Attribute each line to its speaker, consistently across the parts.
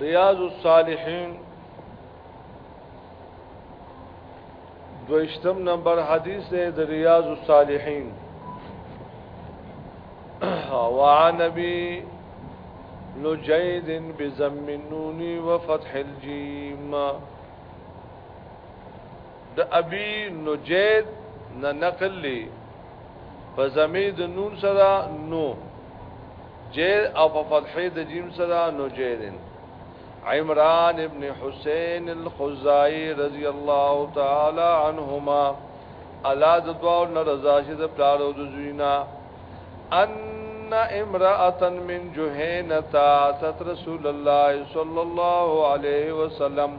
Speaker 1: ریاض الصالحین دوشتم نمبر حدیث دے در ریاض الصالحین وعن نبی نجید بزم النون وفتح الجیم د ابي نجید نه نقل لي په زمي د نون سره نو جید او په فتحې د جیم سره نو جیدن عمران ابن حسین الخزائی رضی الله تعالی عنهما الا د دعا او رضا شه د پلار او د زوینا ان امراه من جهنتا ست رسول الله صلی الله علیه وسلم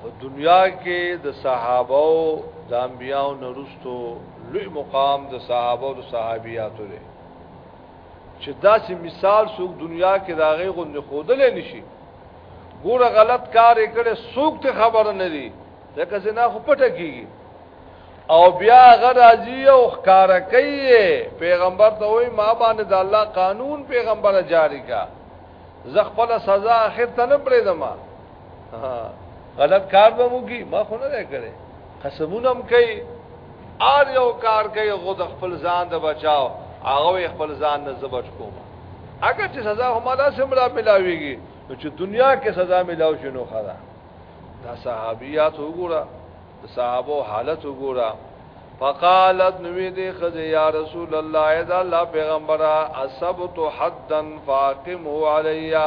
Speaker 1: په دنیا کې د صحابه او د انبیاو نرستو لوی مقام د صحابه او د صحابیاتو دی چې داسې مثال څوک دنیا کې راغی غوندې خودلې نشي ګوره غلط کار یې کړي څوک ته خبر نه دی ځکه زنا خو پټه کیږي او بیا غرازی او خکار کوي پیغمبر ته وای ما باندې د الله قانون پیغمبر جاری کا زه خپل سزا اخر ته نه پرې دمه غلط کار به مو کی ما خو نه کړی قسمونه هم کوي ار یو کار کوي غو د خپل ځان د بچاو هغه خپل ځان نه زبچ کوم اگر چې سزا هم دا سمرا ملاويږي نو چې دنیا کې سزا ملاو شنو خدا دا صحابيات وګوره د صحابه حالت وګوره فقالت نوې دې خزه یا رسول الله اذا الله پیغمبره اصبت حدا فاقمه علیا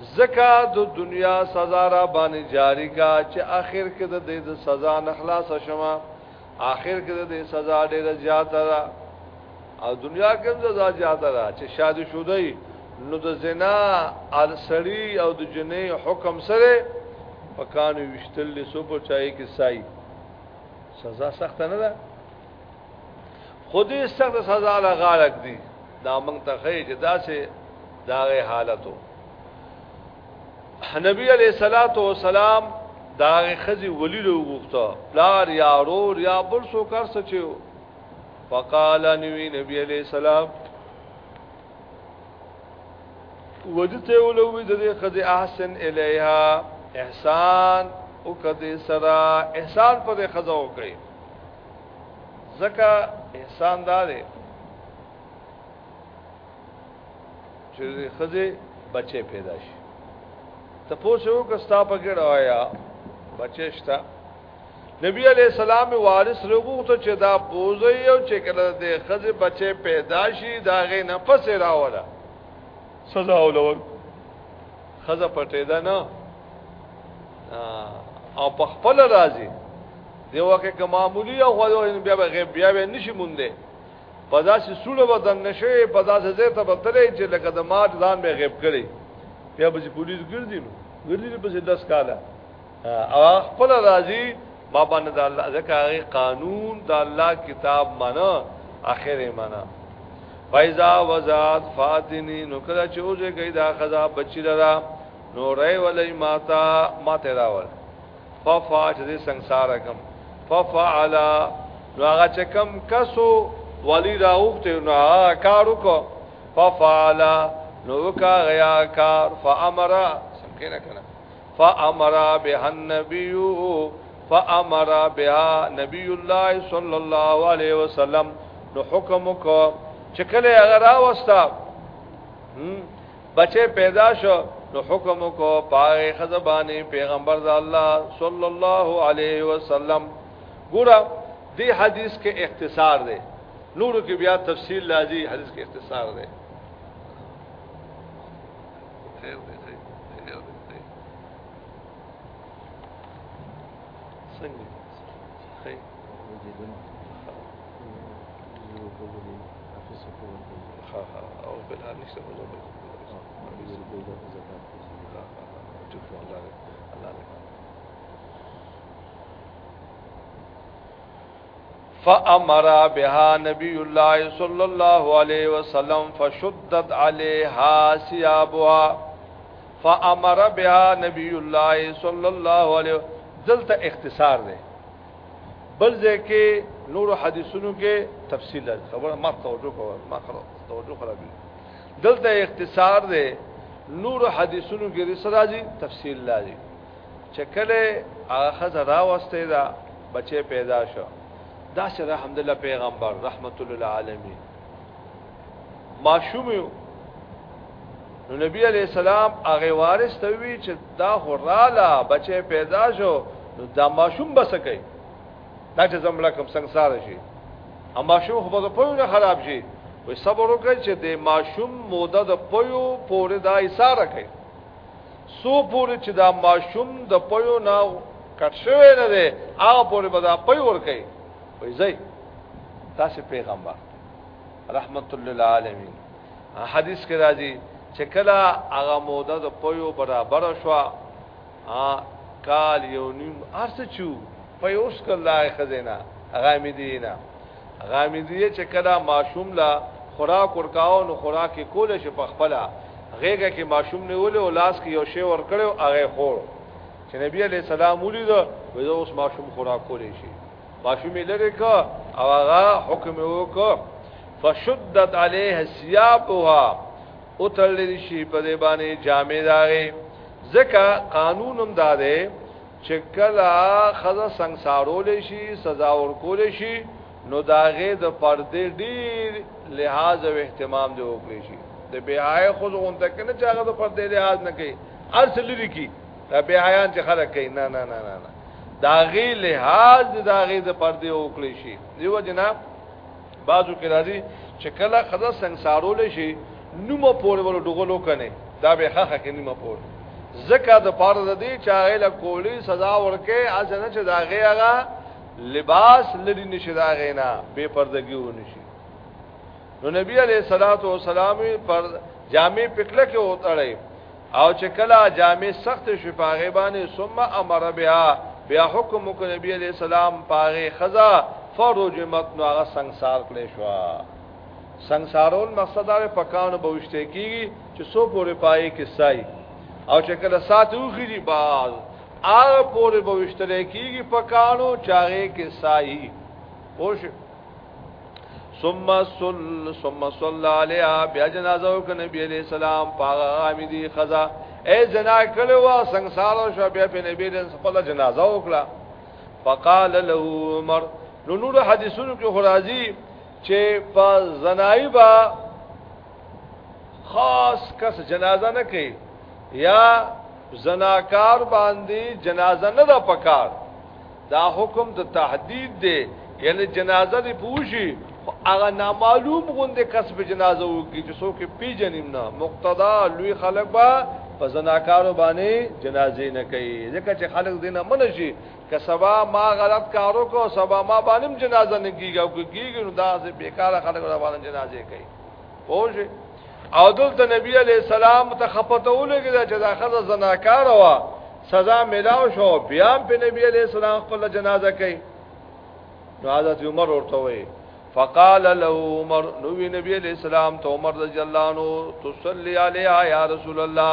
Speaker 1: زکا د دنیا سزا را باندې جاری کا چې اخر کې د دې د سزا نه خلاص شمه اخر کې د دې سزا ډیره زیاته ده او دنیا کې هم سزا زیاته ده چې شادي شودي نو د زنا ارسړي او د جنې حکم سره پکانو وشتل سو په چای کې سای سزا سخت نه ده خودي سخت سزا لا غالک دي دا موږ ته خې چې دا سه دا غي حالتو نبی علیہ الصلوۃ والسلام دا غي خزي ولی له غوښته پلار یا رور یا بل سو کار سچو فقال نبی نبی علیہ السلام وجته ولوي د دې خزي احسن الیها احسان او کدی سرا احسان پر خزو کوي زکه احسان دا دی چې خزه بچي پیدا شي ته پوسو کستا پکړه آیا بچشتا نبی علیہ السلام وارث لوګو ته چې دا بوزي او چې کله د خزه بچي پیدا شي دا غي نه پس راولا سزا ولور خزه پټې ده نه او په خپل راځي دی وکه که معمولی او خو بیا به غیب بیا به نشي مونده په داسې سوله بدن نشي په داسې ځای ته بتلې چې لکه د ماټ ځان به غیب کړي بیا به پولیس ګرځي نو ګرځي په 10 کاله او خپل راځي ما باندې د الله ځکه قانون د الله کتاب معنا اخر معنا فایزا وزاد فاتنی نو کله چې اوځه گئی دا خدا بچی لرا نو رای ولای ماتا ماته راول ففا چې سنگسار کم ففعل نو هغه چې کم کسو ولی راوخته نو هغه کار وکړ ففعل نو وکا غیا کار فامر سمکنه کنه فامر به النبی فامر بها نبی الله صلی الله علیه وسلم نو حکم وکړ چې کله هغه راوستا بچه پیدا شو نو حکم کو پاره خزبانی پیغمبر د الله صلی الله علیه وسلم ګورا دی حدیث کې اختصار دی نورو کې بیا تفصیل لازی حدیث کې اختصار دی خیر دی خیر دی څنګه خیر ها ها او بل حال نشته په لوبه فامر بها نبی الله صلی الله علیه وسلم فشدت علیها ثيابها فامر بها نبی الله صلی الله علیه دلته اختصار دی بل ځکه نور حدیثونو کې تفصیل لري خبره ما توجه کوه ما توجه خرابې دلته اختصار دی نور حدیثونو کې رسل راځي تفصیل لري چې کله هغه خزه راوسته دا بچي پیدا شو دا سره الحمدلله پیغمبر رحمت للعالمین ماشوم یو نو نبی علی السلام هغه وارث ته وی چې دا هراله بچي پیدا شو نو دا ماشوم بس کوي دا چې زمړه کوم سنگسار شي اما ماشوم خو به په نه خراب شي وي صبر وکړي چې د ماشوم موده د پيو پورې دا ایثار کوي سو پورې چې دا ماشوم د پيو نه کټ شوی نه دی هغه پورې به دا پيو ور کوي وي زي تاسو پیغمبر رحمت للعالمین حدیث کې راځي چې کله هغه موده د پویو برابر شو کال یو نیم ارس چو په اوس کله خزینا غامیدینا غامیدیه چې کله ماشوم لا خوراک ورکاو نو خوراک کول شي په خپل غیګه کې ماشوم نه ولې او لاس کې یو شی ور کړو هغه خور چې نبی علی سلام ولید وې اوس ماشوم خوراک کولې شي ماشوم لري کو او هغه حکم وکړو فشدت عليه ثيابها او تړل شي په دې باندې جامې داغه ځکه قانون هم دا دی چې کله خزه سنگسارول شي سزا ورکول شي نو داغه د پردې ډیر لحاظ او اهتمام دی وکړي شي د بیاي خود اون تک نه چاغه د پردې لحاظ نه کوي ارسل لري کی دا به حیان چې خلک کوي نه نه نه نه داغي لحاظ داغي د پردې وکړي شي دیو جناب بازو کې راځي چې کله خزه سنگسارول شي نومه پورې ول ډغلو کنه دا به خخه کې نومه پورې زکه د پاره د دې چې هغه له کولی سزا ورکه اځنه چې داغي هغه لباس لري نشي داغي نه بے پردګي و نشي نو نبی عليه الصلاه والسلام پر جامع پکله کې وتړی او چې کله جامع سخت شو پاغه باندې ثم امر بها بیا حکم وکړ نبی علیہ السلام پاغه خزا فرجمت نو هغه ਸੰسار کړې شو ਸੰسارول مقصد دا په کانو بوشته کیږي چې سو پورې پای کې سای او چې کله سات وخیږي باز هغه پورې بوشته کیږي په کانو چاغې کې سای پوه ثم صل ثم صل عليها بیا جنازه وک نبی علیہ السلام پاغه غامدی خزا اے جنا کله وا سنگسار شو بیا په نبی دې خپل جنازه وکړه فقال له عمر نو نور حدیثونو کې خرازی چې په زنای با خاص کس جنازه نه کوي یا زناکار باندې جنازه نه ده پکار دا حکم د تهدید دی یعنی جنازه دی پوشي هغه نامعلوم غوندې کس په جنازه وږي چې څوک پیجنیم نه مقتدا لوی خلک با په زناکارو باندې جنازې نه کوي ځکه چې خلک دینه منشي که سبا ما غلط کارو کو سبا ما باندې جنازه نه کیږي او کیږي نو دا سه بیکاره خلک را باندې جنازې کوي پوجي او دلته نبی علی السلام ته خپته ولګی دا چې دا خزه زناکار وا سزا ملاو شو بیا په نبی علی السلام خپل جنازه کوي نو حضرت عمر ورته وی فقال له عمر نو نبی علیہ السلام تو عمر رضی اللہ عنہ تصلی علیہ یا رسول اللہ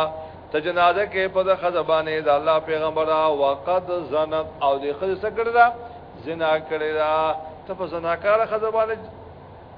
Speaker 1: ته جنازه کې په د خزبانه د الله پیغمبره وقد زنت او د خزه سکړه زنا کړی دا ته په زناکار خزبانه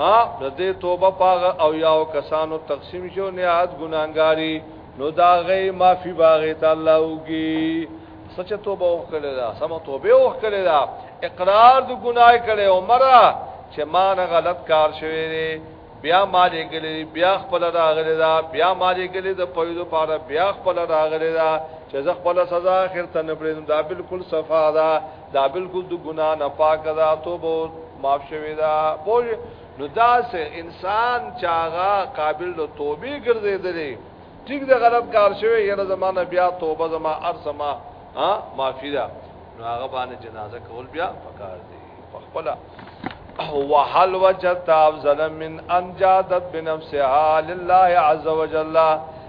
Speaker 1: ها د دې توبه پاغه او یاو کسانو تقسیم شو نهایت ګناګاری نو دا غي معافي باغه ته الله وګي سچ توبه وکړه دا سم توبه وکړه دا اقرار د ګناي کړي عمره چې ما نه غلط کار شوی دی بیا مالې ګلې بیا خپل راغلی دا بیا مالې ګلې د پویدو پاره بیا خپل راغلی دا چې زه خپل سزا اخر ته نه پرېږدم دا بالکل صفا ده دا بالکل د ګناه نه پاک ده توبه معاف شوی ده پوه نو دا سه انسان چاغه قابل د توبې ګرځیدلې ټیک د غلط کار شوی یره زمانه بیا توبه زما ارسما ها معافی ده نو هغه باندې جنازه کول بیا پکار دی په خپل وحل وجدت افضل من ان جادت بنفسها لله عز وجل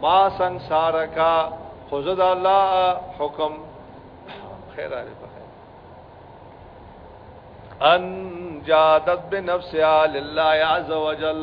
Speaker 1: ما سنگسار کا خو زه د الله حکم خیر علی په خیر ان جادت بنفسها لله عز وجل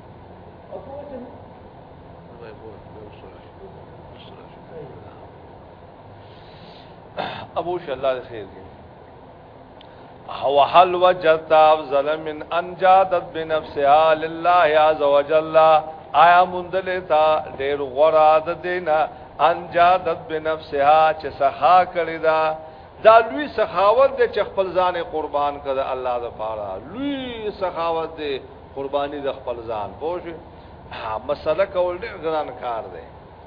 Speaker 1: ابو شلا خیر دی او هل وجدت افضل من ان جادت بنفسها لله عز وجل آیا مندل تا ډیر غورا د دینا ان جادت بنفسها چې سخا کړی دا دا لوی سخاوت دی چې خپل ځان قربان کړ الله د پاره لوی سخاوت دی قرباني د خپل ځان پوه شئ مسله کول ډېر ګران کار دی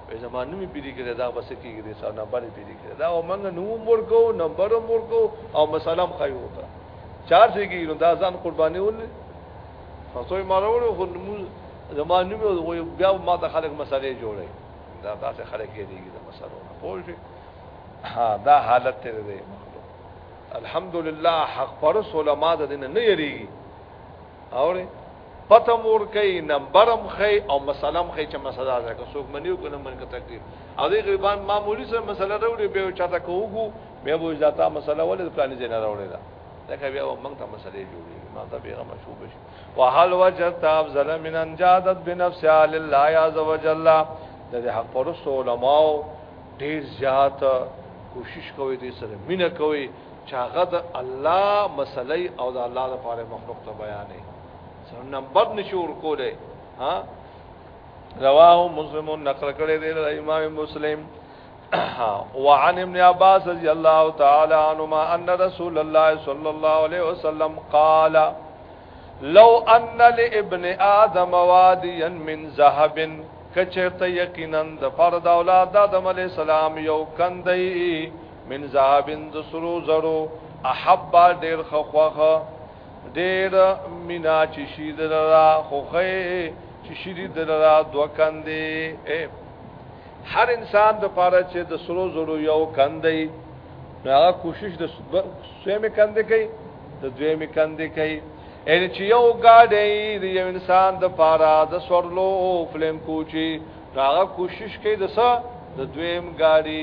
Speaker 1: په زمانه می پیری کړی دا بس کیږي د سره نمبر پیری کړی دا ومنګ نو مور کو نمبر مور کو او مسله هم خایو تا چار شي کې نو دا ځان قرباني ول فصوی مارول خو نمو زمانه می او بیا ما ته خلک مسلې جوړي دا تاسو خلک یې دیږي دا مسله پوه شئ ها دا حالت ته دی الحمدلله حق پر علماء د دین نه یریږي اوري پته مور کوي نمبرم خي او مسلم خي چې مسله ده که څوک منیو کنه من کا تکلیف او دې غریبان معمولی سره مسله راوړي به چاته کوو بیا به ځاتا مسله ولې پلان یې نه راوړي دا لکه بیا موږ ته مسلې جوړي ما ته پیغام مشوب شي وحل وجدت افضل من ان جادت بنفسها لله عز وجل د دې حق پرستو علماو ډیر زیات کوشش کوي دې سره مینه کوي چې هغه د الله مسلې او د الله لپاره مخلوق ته بیانې سره نمبر نشور کوله ها رواه مسلم نقل کړی دی امام مسلم وعن ابن عباس رضی الله تعالی عنهما ان رسول الله صلی الله علیه وسلم قال لو ان لابن ادم واديا من ذهب کچرته یقینا د فرد اولاد د آدم علی السلام یو کندې من ذهبن د سرو زرو احب ډیر خوخه ډیر مینا چې شي دلرا خوخه چې شي دلرا دوه کندې هر انسان د پاره چې د سرو زرو یو کندې هغه کوشش د سویمه کندې کوي د دویمه کندې کوي ان چې یو ګاډي د یو انسان د پاره د سورلو فلم کوچی هغه کوشش کوي د سره د دویم ګاډي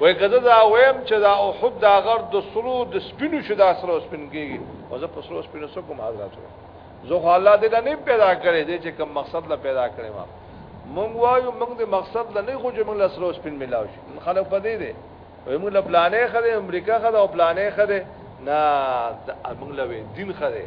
Speaker 1: وای کده دا ویم چې دا او حب دا غر د سرو د سپینو شو دا سرو سپین کیږي او زه په سرو سپینو سره کوم حضرت زه خو الله دې نه پیدا کړې دې چې کوم مقصد لا پیدا کړې ما مونږ وایو مونږ د مقصد لا نه خو چې مونږ لا سرو سپین ملاو شي خلک پدې دي وای مونږ لا پلانې خره امریکا خره او پلانې خره نه مونږ لا دین خره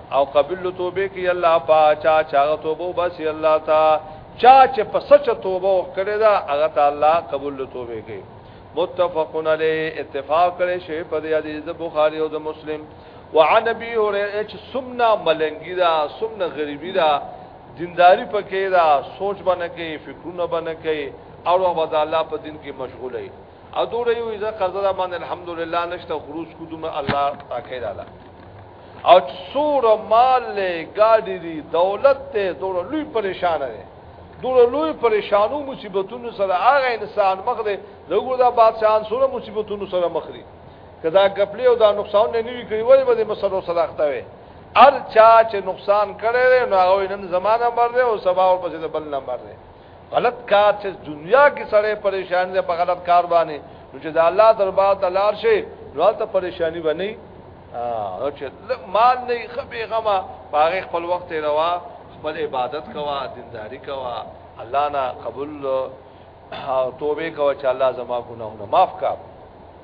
Speaker 1: او قبل توبه کی الله پا چا چا توبه بس الله تا چا چې په سچ توبه وکړه دا هغه ته الله قبول توبه کوي متفقون علی اتفاق کړي شی په دې حدیث د بخاری او د مسلم وعن ابي هريره چې سمنا ملنګی دا سمنا غریبی دا دینداری پکې دا سوچ باندې کې فکرونه باندې کې او عبادت الله په دین کې مشغول وي ادو رہی ہوئی زه قرضه باندې الحمدلله نشته خروج کو دومره الله تاکید الله او څور مال له گاډي دی دولت ته دوه لوی پریشان دی دوه لوی پریشانو مصیبتونو سره هغه انسان مخ دی دغه دا بادشاہان سره مصیبتونو سره مخ دی کدا غپلی او دا نقصان نه نیوی کړی وای به مسلو سره اخته وي ار چا چې نقصان کړي نو هغه نن زمانہ مر دی او سبا ورپسې بل نمبر دی غلط کار چې دنیا کې سره پریشان دي په غلط کار باندې نو چې د الله دربار ته لار شي نو ته پریشانی باندې او چې مال نه خبي غما پاره خپل وخت روا خپل عبادت کوا دینداری کوا الله نه قبول او توبه کوا چې الله زما ګناهونه معاف کړي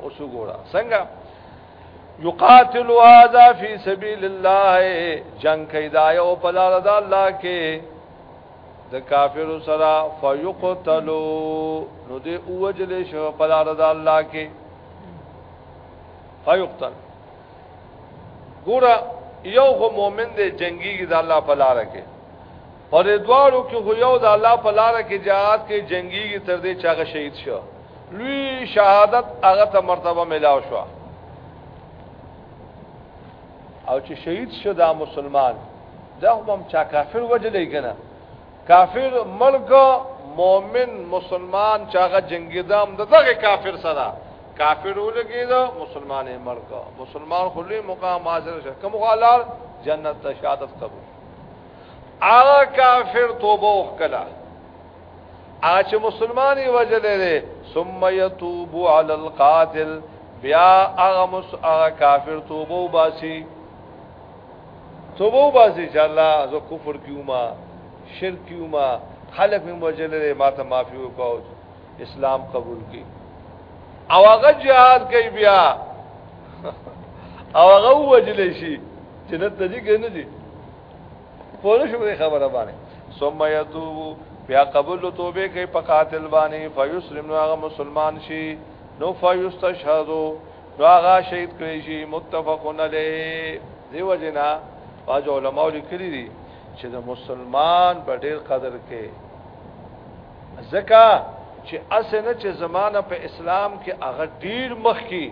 Speaker 1: او سو ګورا څنګه یقاتل هذا فی سبیل الله جنگ کیدا یو په لار د الله کې د کافر سره فیقتلوا نو دې اوجل شو په لار د الله کې فیقتل ګور یو خو مؤمن دې جنگي د الله په لار کې په دې دواړو کې خو یو د الله په لار کې جهاد کې جنگيږي تر دې چې هغه شهید شو لوی شهادت هغه ته مرتبه ملاو شو او چې شهید شو دا مسلمان دا هم چا کافر وجلې کنه کافر ملک مؤمن مسلمان چاغه جنگي دام دغه کافر سره کافر ولګي دا مسلمان ملک مسلمان خلی مقام حاصل شه کوم غالار جنت شهادت قبول هغه کافر توبه وکړه هغه چې مسلمانې وجلې ده ثم يتوب على القاتل بیا هغه مس هغه کافر توبه وباسي توبه وباسي چې الله زه کفر کیوما شرک کیوما خلق مې وجلې ما ته معافي وکاو اسلام قبول کی او هغه jihad کوي بیا او هغه وجلې شي جنت ته دي کنه دي پوره شو خبره باندې ثم يتوب بیا قبول توبه کوي په قاتل باندې فیسلم نو هغه مسلمان شي نو فیستشهدو نو هغه شهید کړي شي متفقون علیه دیو جنا باج علماء لیکلي دي چې د مسلمان په ډیر قدر کې زکه چې اسنه چې زمانہ په اسلام کې هغه ډیر مخ کې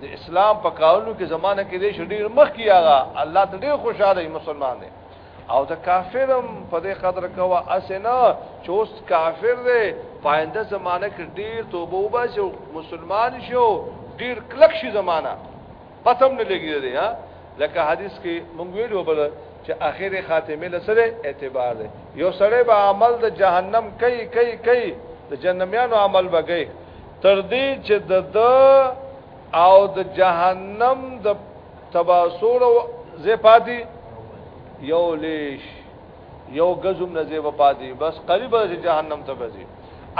Speaker 1: د اسلام په کارونو کې زمانه کې دې شډیر مخ کیاغه الله ته ډیر خوشاله مسلمان دی او د کافرم په دې قدر کوا اسنه چوست کافر دی پاینده زمانه کې ډیر توبه وباسي مسلمان شو ډیر کلک شي زمانہ پتم نه لګی دی ها لکه حدیث کې مونږ ویلو بل چې اخر خاتمه لسره اعتبار دی یو سړی به عمل د جهنم کوي کوي کوي د جنمیانو عمل بګي تر دې چې د د او د جهنم د تباسور او زپاتی یو لیش یو غزم نه زیب پاتی بس قریب چې جهنم ته بځي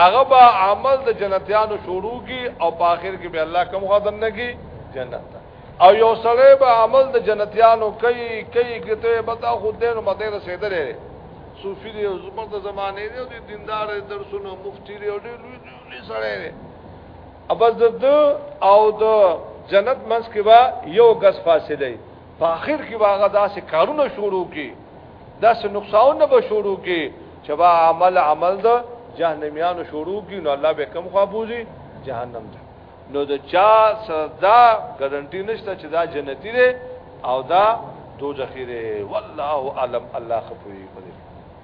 Speaker 1: هغه به عمل د جنتیانو شروع کی او په اخر کې به الله کوم غدن نه کی جنت او یو سره به عمل د جنتیانو کوي کوي کته به تا خود دې نو مته رسیدلې صوفي دې زموږ د زمانه دې دیندار درسونه مفتی دې لوی سړی دی ابز د او د جنت منځ کې با یو غس فاصله په اخر کې واغه داسې کارونه شروع کی داسې نقصانونه به شروع کی چې با عمل عمل د جهنميانو شروع کی نو الله به کم خوابوزي جهنم ته نو د چا سزا ګارانټي نشته چې دا جنتی دی او دا دوزخی دی والله علم الله خفوی پدې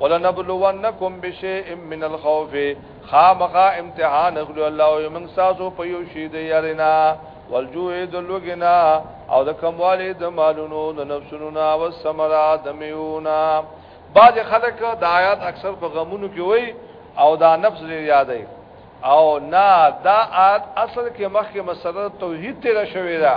Speaker 1: ولنبلونکم بشیء من الخوف خامخا امتحان اخلو الله او من ساسو په یو شی دی یارنا والجوع د لوګنا او د کموالی د مالونو د نفسونو نا او سمرا د میونا بعض خلک د آیات اکثر په غمونو کې وای او دا نفس لري یادای او نا دا آیات اصل کې مخکې مسله توحید تیر شوی دا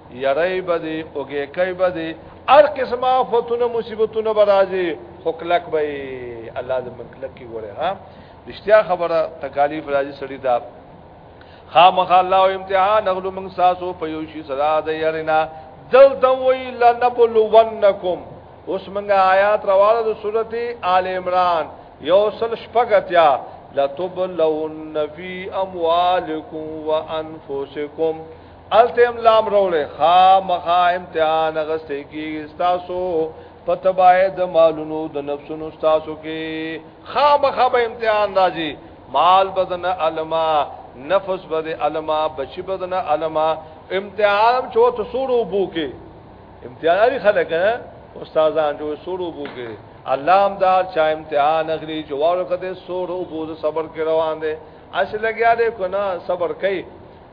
Speaker 1: یری به دی اوګه کوي به دی هر قسمه آفتونه مصیبتونه برازي خو کلک به الله دې من کلک کی ګوره ها رښتیا خبره تکالیف راځي سړی دا خامخ الله امتحان اغلو من ساسو په یو شی صدا د یرینا دل دوی لنبلونکم اوس منګه آیات رواله د سورته آل عمران یو سل شپګتیا لتبلون فی اموالکم وانفسکم الته هم لام روړې خا مخا امتحان غسته کی تاسو پتبای د مالونو د نفسونو تاسو کې خا مخا به امتحان راځي مال بدن علما نفس بدن علما بچی بدن علما امتحان چو ته سورو بو کې امتحان لري خلک استادان جو سورو بو کې الله امدار چا امتحان اخلي جواب کده سورو بو صبر کې روان دي اصل لګیا دې کو نه صبر کوي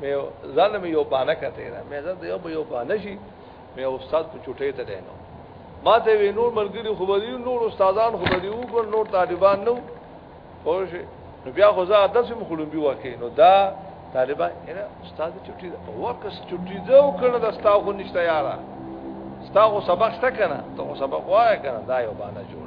Speaker 1: مې ځان مې یو بانه کته نه مې ځان یو یو بانه شي مې استاد په چټې ته دینو ما ته وی نور ملګری خو دی نور استادان خو دی وګور نور طالبان نو خو شي نو بیا خو زه داسې مخلوم بي واکې نو دا طالبان نه استاد چټي دا ورکس چټي دا او کنه دا ستا خو نشته یارا ستا خو سبق شته کنه ته خو سبق وای کنه دا یو باندې جوړ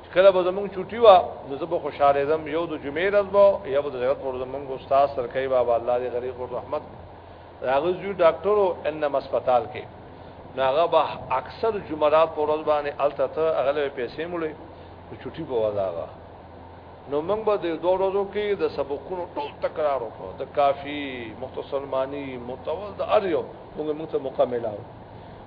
Speaker 1: کله به زمونږ چټي وا نو زه به خوشاله زم یو د جمعې ورځ به یا به د زیارت پر زمونږ استاد سرکای بابا الله دې غریق او رحمت هغه زوی ډاکټر او انم هسپتال کې ناغه به اکثر جمعرات پر ورځ باندې الته ته اغلې پیسې مولې چټي په وځاغه نو موږ به د دوه ورځو کې د سبقونو ټول تکرار وکړو د کافی مختصر معنی متول د اریو موږ موږ ته مکمل آو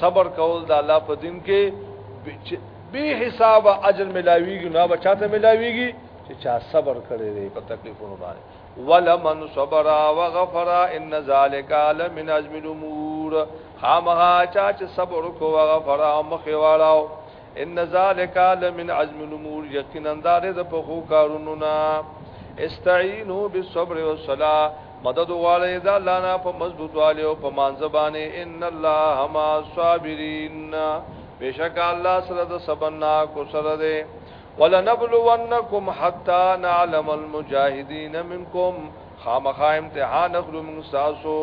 Speaker 1: صبر کول د الله په دین کې به حساب اجر ملاویږي نو بچا ته ملاویږي چې چا صبر کړی دی په تکلیفونو باندې ولمن صبر وغفر ان ذالک لمن عزم الامور خامها چا چې صبر کو وغفر او مخې واړاو ان ذالک لمن عزم الامور یقینا دا د په خو کارونو نه استعینوا بالصبر والصلاه مدد غواړی دا الله نه په مضبوط والي او په مانزبانه ان الله ما صابرین بشک الله سره د سبنا کو سره ده ولنبلونکم حتا نعلم المجاهدین منکم خامخا امتحان اخلو من ساسو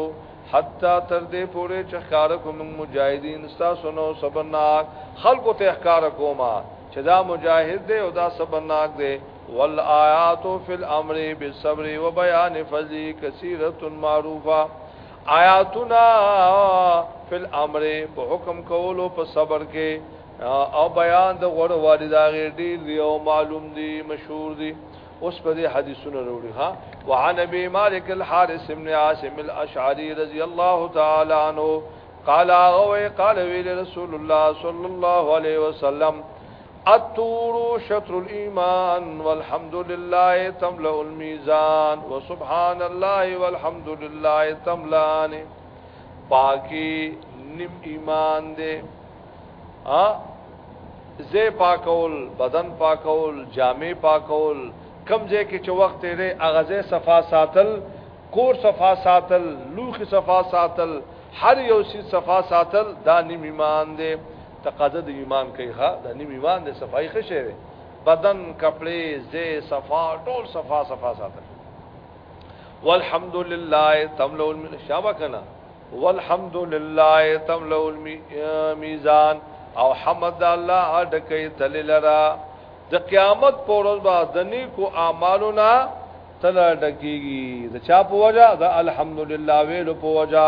Speaker 1: حتا تر دې پورې چې ښکار کوم مجاهدین ساسو نو سبنا خلق ته ښکار کوما چې دا مجاهد دی او دا سبناک دی والآیات فی الامر بالصبر وبیان فضل کثیرۃ معروفه آیاتنا فی الامر په حکم کولو په صبر کې او بیان د غوړ والداغه ډیر دی او معلوم دی مشهور دی اوس په دې حدیثونو وروړي ها وعن ابي مالک الحارث بن عاصم الاشعري رضی الله تعالی عنہ قال او قال ویل رسول الله صلی الله علیه وسلم الطور شطر الايمان والحمد لله تملا الميزان وسبحان الله والحمد لله تملان پاکي نیم ایمان دې ا زه پاکول بدن پاکول جامع پاکول کم ځای کې چې وخت لري اغازه صفا ساتل کور صفا ساتل لوخي صفا ساتل هر یو شي صفا ساتل دا نیم ایمان دې تقاضه د ایمان کوي ښا دا نیم ایمان د صفای ښه شی دی بدن کپڑے زه صفا ټول صفا صفا ساتل والحمد لله تملو شابه کنا والحمد لله تملو میزان او حمد الله اډکې تل لرا د قیامت پر ورځ به د نیکو اعمالنا تل ډکیږي د چا په وجا د الحمدلله ویلو په وجا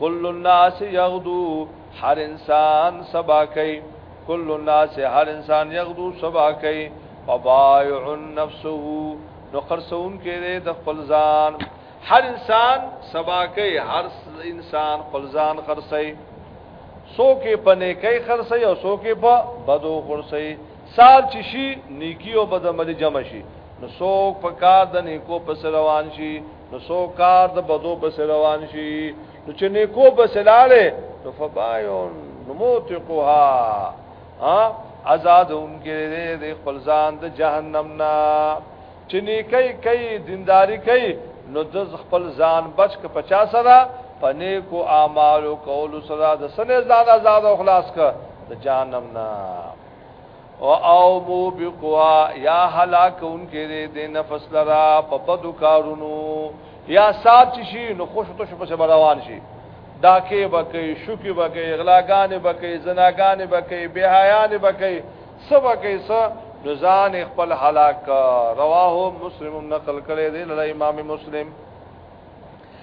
Speaker 1: کل الناس یغدو هر انسان سبا کوي کل الناس هر انسان یغدو سبا کوي فبایع نفسه نو خرڅون کې د خپل ځان هر انسان سبا کوي هر انسان خپل ځان خرڅي سوکې په نیکي خرڅي او سوکې په بدو خرڅي سال چې شي نیکی او بدعملي جمع شي نو سوک په کار د نیکو پس روان شي نو سو کار د بدو پس روان شي نو چې نیکو پس لاله نو فبایون نو موتقها ها آزاد اونګه دې د خپل ځان د جهنم نه چې نیکي کوي دینداری کوي نو د خپل ځان بچ ک 50 سره پنه کو اعمال او کول سره د سنې ځان آزاد او خلاص ک د جهنم نه او او بو بقوا یا هلاک ان کې دې د نفس لرا په بدو کارونو یا صاحب چې شي نو خوش تو شپه سره روان شي داکې بکې شوکې بکې اغلاګانې بکې زناګانې بکې بهایانې بکې سبا کې سا نزان خپل هلاک رواه مسلم نقل کړي دی له امام مسلم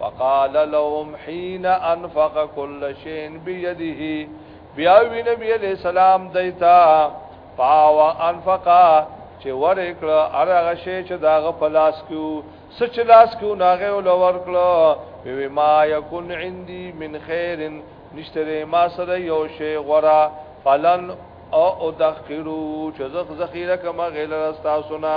Speaker 1: فقال لهم حين انفق كل شيء بيده بیا وی نبی علیہ السلام دیتا پاوا انفقا چې ور کړه هغه شی چې داغه پلاس کیو سچ لاس کیو ناغه ول ور کړه وی ما یکون عندي من خیر نشتره ما سره یو شی غرا فلن او ادخرو چې زخ ذخیره کما غیر استاسنا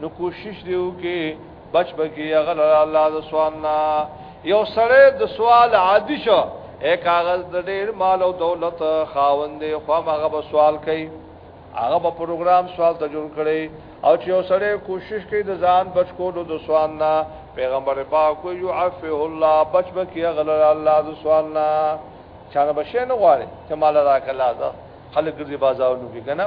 Speaker 1: نو کوشش دی وکي بچ بګي هغه الله د سوال نه یو سره د سوال عادي شو اے کاغذ د ډیر مال او دولت خاوند خو هغه به سوال کوي هغه په پروګرام سوال ته جوړ کړي او چې یو سره کوشش کوي د ځان بچ کولو د سوال نه پیغمبر پاک کو یعفه الله بچ بګي هغه الله د سوال نه چانه بشه نه غواړي چې مال راکلا ده خلک ګرځي بازارونو کې کنه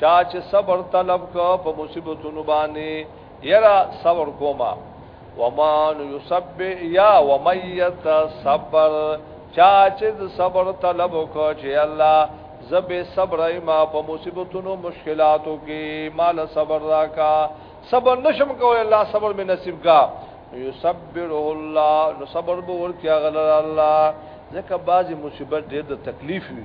Speaker 1: چا چې صبر طلب کو په مصیبتونو باندې یرا صبر کوما ومان یسب یا ومیت صبر چا چې صبر طلب کو چې الله زب صبر ما په مصیبتونو مشکلاتو کې مال صبر راکا صبر نشم کول الله صبر می نصیب کا یصبره الله نو صبر به ورکیا غل الله ځکه بعضی مصیبت ډېر د تکلیف وي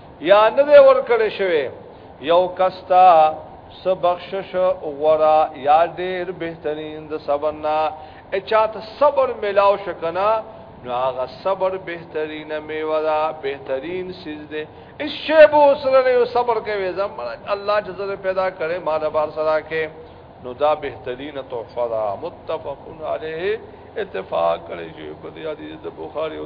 Speaker 1: یا نه دی ورکړی شوی یو کستا سبخشش غورا یا ډیر بهترین د صبر نه اچات صبر ملاو شکنا نو هغه صبر بهترینه میوه ده بهترین سیز ده اس شی بو سره یو صبر کوي زم الله جزره پیدا کړي ما د بار سره کې نو دا بهترینه تحفه ده متفقن علیه اتفاق کړي چې په دې حدیث د بخاری او